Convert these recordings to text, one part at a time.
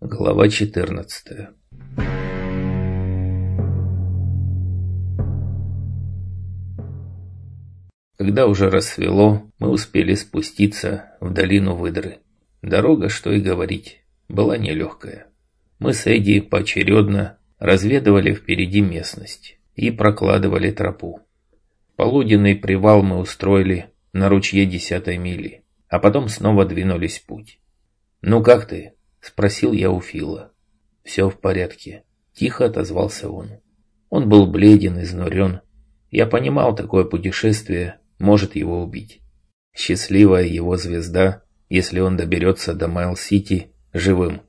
Глава 14 Когда уже рассвело, мы успели спуститься в долину выдры. Дорога, что и говорить, была нелегкая. Мы с Эдди поочередно разведывали впереди местность и прокладывали тропу. Полуденный привал мы устроили на ручье десятой мили, а потом снова двинулись в путь. «Ну как ты?» – спросил я у Фила. «Все в порядке», – тихо отозвался он. Он был бледен, изнурен. Я понимал, такое путешествие может его убить. Счастливая его звезда, если он доберется до Майл-Сити живым.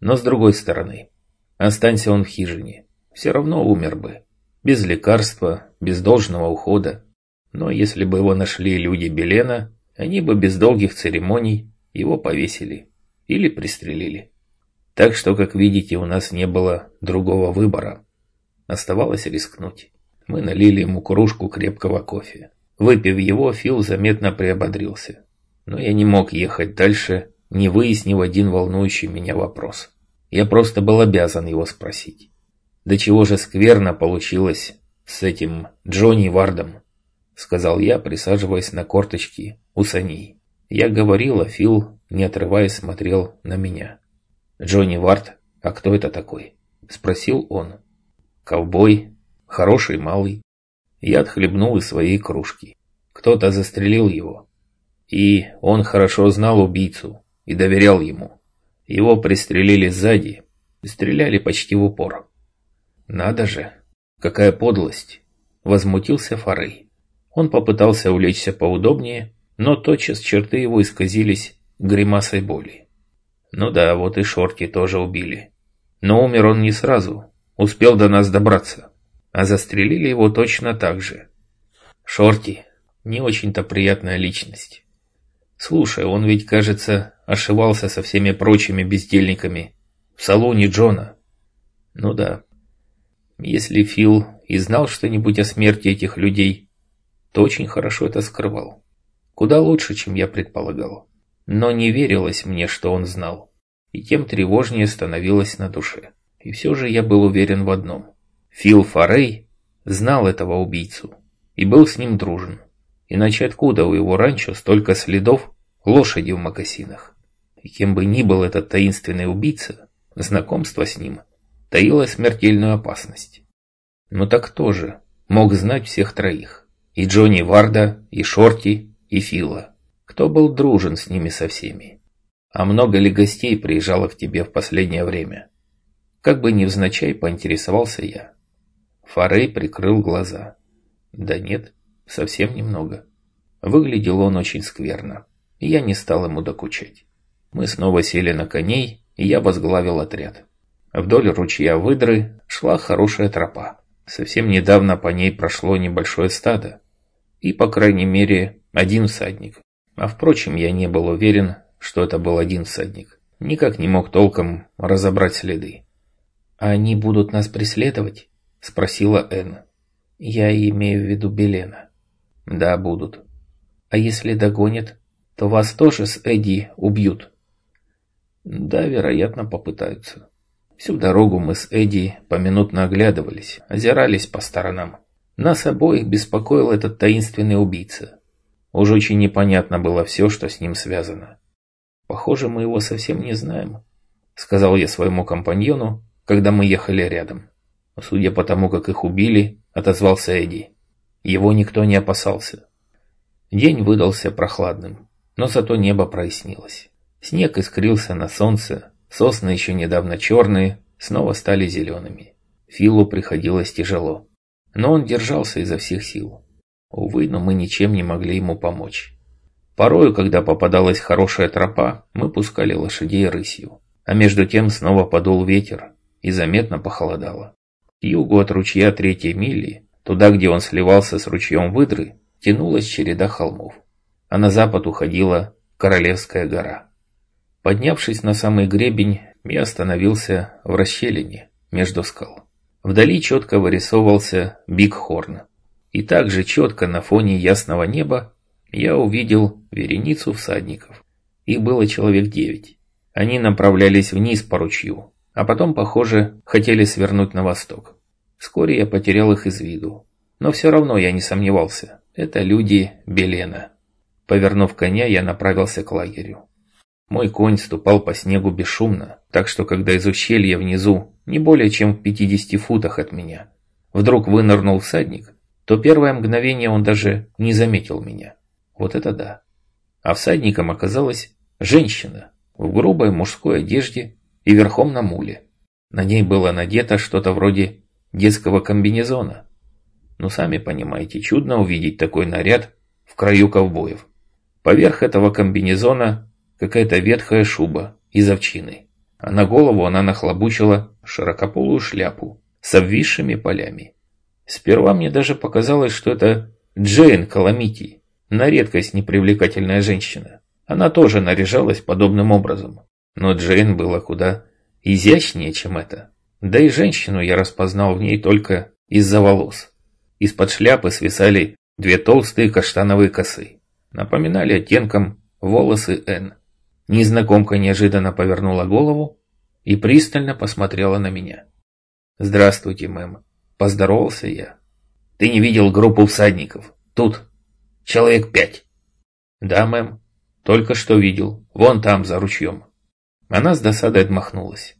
Но с другой стороны, останься он в хижине, все равно умер бы. Без лекарства, без должного ухода. Но если бы его нашли люди Белена, они бы без долгих церемоний его повесили или пристрелили. Так что, как видите, у нас не было другого выбора. Оставалось рискнуть. Мы налили ему кружку крепкого кофе. Выпив его, Фил заметно приободрился. Но я не мог ехать дальше, не выяснив один волнующий меня вопрос. Я просто был обязан его спросить. «Да чего же скверно получилось с этим Джонни Вардом?» Сказал я, присаживаясь на корточки у саней. Я говорил, а Фил, не отрываясь, смотрел на меня. «Джонни Вард? А кто это такой?» Спросил он. «Ковбой? Хороший малый?» Я отхлебнул из своей кружки. Кто-то застрелил его. И он хорошо знал убийцу и доверял ему. Его пристрелили сзади стреляли почти в упор. «Надо же! Какая подлость!» Возмутился Фарей. Он попытался улечься поудобнее, но тотчас черты его исказились гримасой боли. Ну да, вот и Шорти тоже убили. Но умер он не сразу, успел до нас добраться. А застрелили его точно так же. Шорти не очень-то приятная личность. Слушай, он ведь, кажется, ошивался со всеми прочими бездельниками в салоне Джона. Ну да. Если Фил и знал что-нибудь о смерти этих людей, то очень хорошо это скрывал. Куда лучше, чем я предполагал. Но не верилось мне, что он знал. И тем тревожнее становилось на душе. И все же я был уверен в одном. Фил Форей знал этого убийцу и был с ним дружен. Иначе откуда у его ранчо столько следов лошади в мокасинах? И кем бы ни был этот таинственный убийца, знакомство с ним таило смертельную опасность. Но так кто же мог знать всех троих? И Джонни Варда, и Шорти, и Фила. Кто был дружен с ними со всеми? А много ли гостей приезжало к тебе в последнее время? Как бы невзначай поинтересовался я. Фарей прикрыл глаза. Да нет, совсем немного. Выглядел он очень скверно, и я не стал ему докучать. Мы снова сели на коней, и я возглавил отряд. Вдоль ручья выдры шла хорошая тропа. Совсем недавно по ней прошло небольшое стадо, и, по крайней мере, один всадник. А впрочем, я не был уверен, что это был один всадник. Никак не мог толком разобрать следы. «А они будут нас преследовать?» – спросила Энн. «Я имею в виду Белена». «Да, будут». «А если догонят, то вас тоже с Эдди убьют?» «Да, вероятно, попытаются». Всю дорогу мы с Эдди поминутно оглядывались, озирались по сторонам. Нас обоих беспокоил этот таинственный убийца. Уж очень непонятно было все, что с ним связано. «Похоже, мы его совсем не знаем», — сказал я своему компаньону, когда мы ехали рядом. Судя по тому, как их убили, отозвался Эдди. Его никто не опасался. День выдался прохладным, но зато небо прояснилось. Снег искрился на солнце, сосны еще недавно черные, снова стали зелеными. Филу приходилось тяжело. Но он держался изо всех сил. Увы, но мы ничем не могли ему помочь. Порою, когда попадалась хорошая тропа, мы пускали лошадей рысью. А между тем снова подул ветер, и заметно похолодало. К югу от ручья третьей мили, туда, где он сливался с ручьем выдры, тянулась череда холмов. А на запад уходила Королевская гора. Поднявшись на самый гребень, я остановился в расщелине между скал. Вдали четко вырисовывался Бигхорн. И также четко на фоне ясного неба я увидел вереницу всадников. Их было человек девять. Они направлялись вниз по ручью, а потом, похоже, хотели свернуть на восток. Вскоре я потерял их из виду. Но все равно я не сомневался. Это люди Белена. Повернув коня, я направился к лагерю. Мой конь ступал по снегу бесшумно, так что когда из ущелья внизу, не более чем в 50 футах от меня, вдруг вынырнул всадник, то первое мгновение он даже не заметил меня. Вот это да. А всадником оказалась женщина в грубой мужской одежде и верхом на муле. На ней было надето что-то вроде детского комбинезона. Ну, сами понимаете, чудно увидеть такой наряд в краю ковбоев. Поверх этого комбинезона какая-то ветхая шуба из овчины, а на голову она нахлобучила широкополую шляпу с обвисшими полями. Сперва мне даже показалось, что это Джейн Каламити, на редкость непривлекательная женщина. Она тоже наряжалась подобным образом, но Джейн была куда изящнее, чем это. Да и женщину я распознал в ней только из-за волос. Из-под шляпы свисали две толстые каштановые косы. Напоминали оттенком волосы Н. Незнакомка неожиданно повернула голову и пристально посмотрела на меня. «Здравствуйте, мэм», – поздоровался я. «Ты не видел группу всадников? Тут человек пять». «Да, мэм, только что видел, вон там, за ручьем». Она с досадой отмахнулась.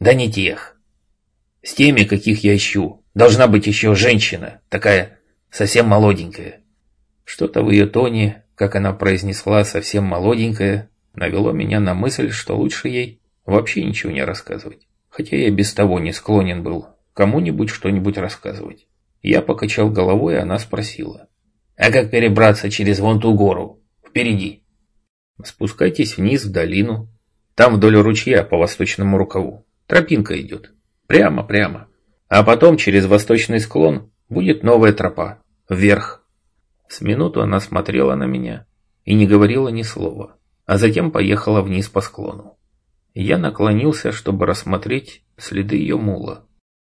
«Да не тех. С теми, каких я ищу, должна быть еще женщина, такая совсем молоденькая». Что-то в ее тоне, как она произнесла «совсем молоденькая», навело меня на мысль, что лучше ей вообще ничего не рассказывать. Хотя я без того не склонен был кому-нибудь что-нибудь рассказывать. Я покачал головой, и она спросила. «А как перебраться через вон ту гору? Впереди?» «Спускайтесь вниз в долину. Там вдоль ручья по восточному рукаву. Тропинка идет. Прямо-прямо. А потом через восточный склон будет новая тропа. Вверх. С минуту она смотрела на меня и не говорила ни слова, а затем поехала вниз по склону. Я наклонился, чтобы рассмотреть следы ее мула.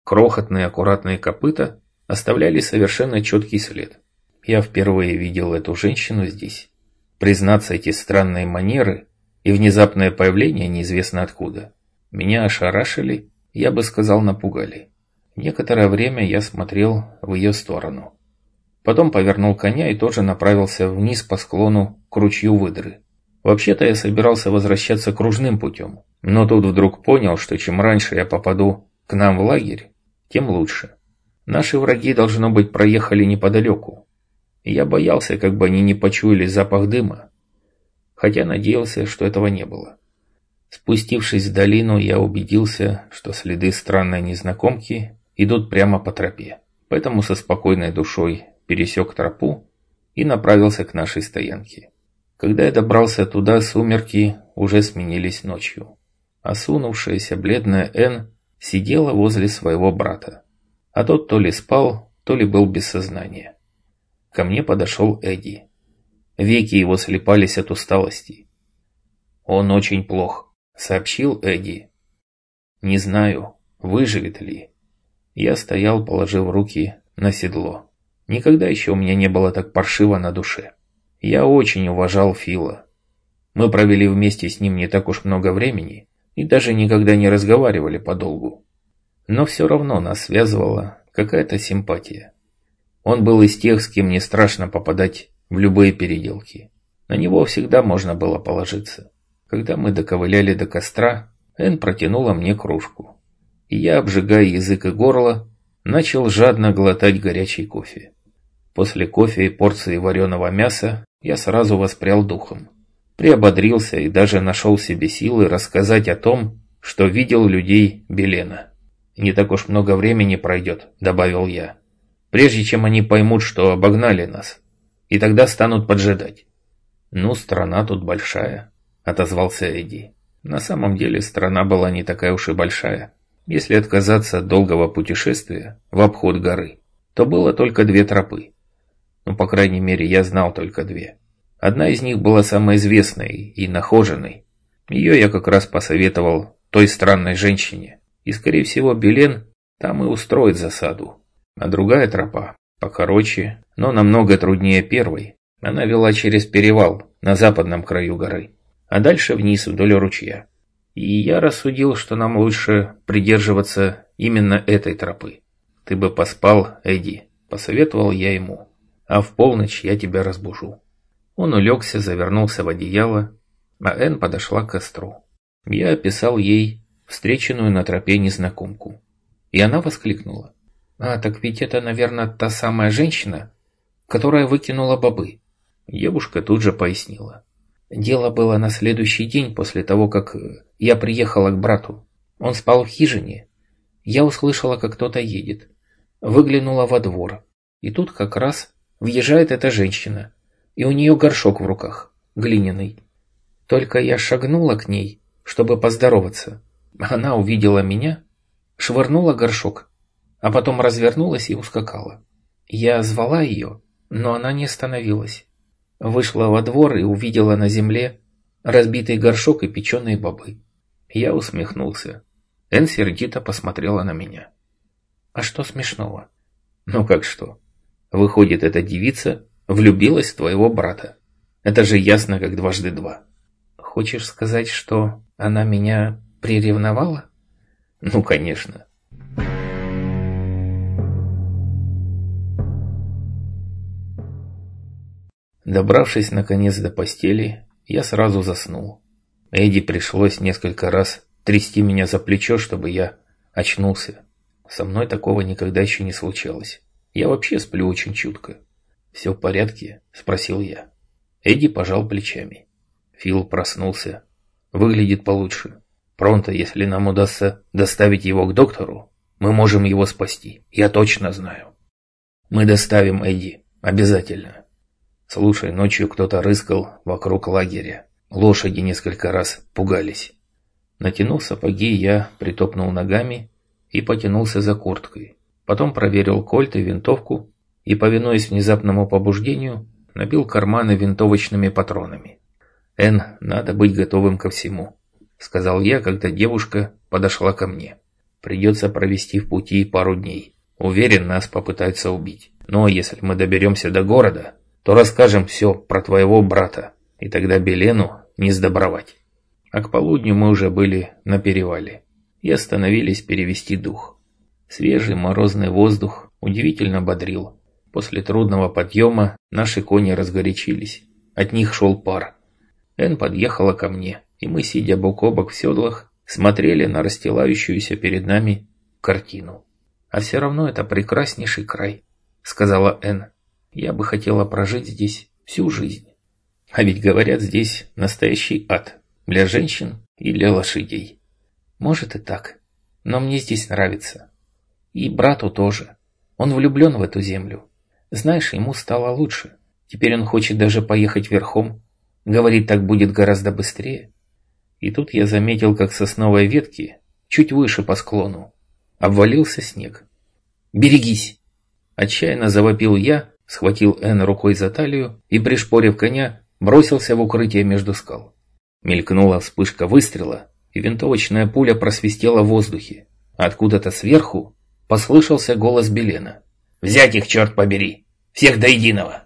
Крохотные аккуратные копыта оставляли совершенно четкий след. Я впервые видел эту женщину здесь. Признаться, эти странные манеры и внезапное появление неизвестно откуда. Меня ошарашили я бы сказал, напугали. Некоторое время я смотрел в ее сторону. Потом повернул коня и тоже направился вниз по склону к ручью выдры. Вообще-то я собирался возвращаться кружным путем, но тут вдруг понял, что чем раньше я попаду к нам в лагерь, тем лучше. Наши враги, должно быть, проехали неподалеку. Я боялся, как бы они не почуяли запах дыма, хотя надеялся, что этого не было. Спустившись в долину, я убедился, что следы странной незнакомки идут прямо по тропе. Поэтому со спокойной душой пересек тропу и направился к нашей стоянке. Когда я добрался туда, сумерки уже сменились ночью. Осунувшаяся бледная Н сидела возле своего брата. А тот то ли спал, то ли был без сознания. Ко мне подошел Эдди. Веки его слепались от усталости. Он очень плох сообщил Эдди. Не знаю, выживет ли. Я стоял, положив руки на седло. Никогда еще у меня не было так паршиво на душе. Я очень уважал Фила. Мы провели вместе с ним не так уж много времени и даже никогда не разговаривали подолгу. Но все равно нас связывала какая-то симпатия. Он был из тех, с кем не страшно попадать в любые переделки. На него всегда можно было положиться. Когда мы доковыляли до костра, Эн протянула мне кружку. И я, обжигая язык и горло, начал жадно глотать горячий кофе. После кофе и порции вареного мяса я сразу воспрял духом. Приободрился и даже нашел себе силы рассказать о том, что видел людей Белена. «Не так уж много времени пройдет», — добавил я, «прежде чем они поймут, что обогнали нас, и тогда станут поджидать». «Ну, страна тут большая», отозвался Эдди. На самом деле страна была не такая уж и большая. Если отказаться от долгого путешествия в обход горы, то было только две тропы. Ну, по крайней мере, я знал только две. Одна из них была самой известной и нахоженной. Ее я как раз посоветовал той странной женщине. И, скорее всего, Белен там и устроит засаду. А другая тропа, покороче, но намного труднее первой, она вела через перевал на западном краю горы а дальше вниз вдоль ручья. И я рассудил, что нам лучше придерживаться именно этой тропы. Ты бы поспал, Эдди, посоветовал я ему. А в полночь я тебя разбужу. Он улегся, завернулся в одеяло, а Энн подошла к костру. Я описал ей встреченную на тропе незнакомку. И она воскликнула. «А, так ведь это, наверное, та самая женщина, которая выкинула бобы». Девушка тут же пояснила. Дело было на следующий день после того, как я приехала к брату. Он спал в хижине. Я услышала, как кто-то едет. Выглянула во двор. И тут как раз въезжает эта женщина. И у нее горшок в руках, глиняный. Только я шагнула к ней, чтобы поздороваться. Она увидела меня, швырнула горшок, а потом развернулась и ускакала. Я звала ее, но она не остановилась. Вышла во двор и увидела на земле разбитый горшок и печеные бобы. Я усмехнулся. Эн сердито посмотрела на меня. «А что смешного?» «Ну как что? Выходит, эта девица влюбилась в твоего брата. Это же ясно, как дважды два». «Хочешь сказать, что она меня приревновала?» «Ну, конечно. Добравшись наконец до постели, я сразу заснул. Эдди пришлось несколько раз трясти меня за плечо, чтобы я очнулся. Со мной такого никогда еще не случалось. Я вообще сплю очень чутко. «Все в порядке?» – спросил я. Эдди пожал плечами. Фил проснулся. Выглядит получше. Пронто, если нам удастся доставить его к доктору, мы можем его спасти. Я точно знаю. Мы доставим Эдди. Обязательно. Слушай, ночью кто-то рыскал вокруг лагеря. Лошади несколько раз пугались. Натянув сапоги, я притопнул ногами и потянулся за курткой. Потом проверил кольт и винтовку и, повинуясь внезапному побуждению, набил карманы винтовочными патронами. «Эн, надо быть готовым ко всему», — сказал я, когда девушка подошла ко мне. «Придется провести в пути пару дней. Уверен, нас попытаются убить. Но если мы доберемся до города, то расскажем все про твоего брата, и тогда Белену не сдобровать. А к полудню мы уже были на перевале и остановились перевести дух. Свежий морозный воздух удивительно бодрил. После трудного подъема наши кони разгорячились. От них шел пар. Эн подъехала ко мне, и мы, сидя бок о бок в седлах, смотрели на расстилающуюся перед нами картину. «А все равно это прекраснейший край», — сказала Эн. Я бы хотела прожить здесь всю жизнь. А ведь говорят, здесь настоящий ад для женщин и для лошадей. Может и так, но мне здесь нравится. И брату тоже. Он влюблен в эту землю. Знаешь, ему стало лучше. Теперь он хочет даже поехать верхом. Говорит, так будет гораздо быстрее. И тут я заметил, как сосновые ветки, чуть выше по склону, обвалился снег. «Берегись!» Отчаянно завопил я, схватил Энн рукой за талию и, пришпорив коня, бросился в укрытие между скал. Мелькнула вспышка выстрела, и винтовочная пуля просвистела в воздухе. Откуда-то сверху послышался голос Белена. «Взять их, черт побери! Всех до единого!»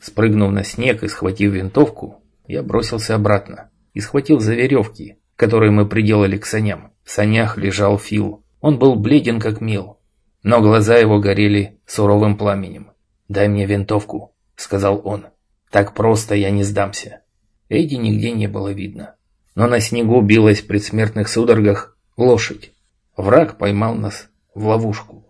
Спрыгнув на снег и схватив винтовку, я бросился обратно и схватил за веревки, которые мы приделали к саням. В санях лежал Фил. Он был бледен как мел, но глаза его горели суровым пламенем. «Дай мне винтовку», — сказал он. «Так просто я не сдамся». Эдди нигде не было видно. Но на снегу билась в предсмертных судорогах лошадь. Враг поймал нас в ловушку.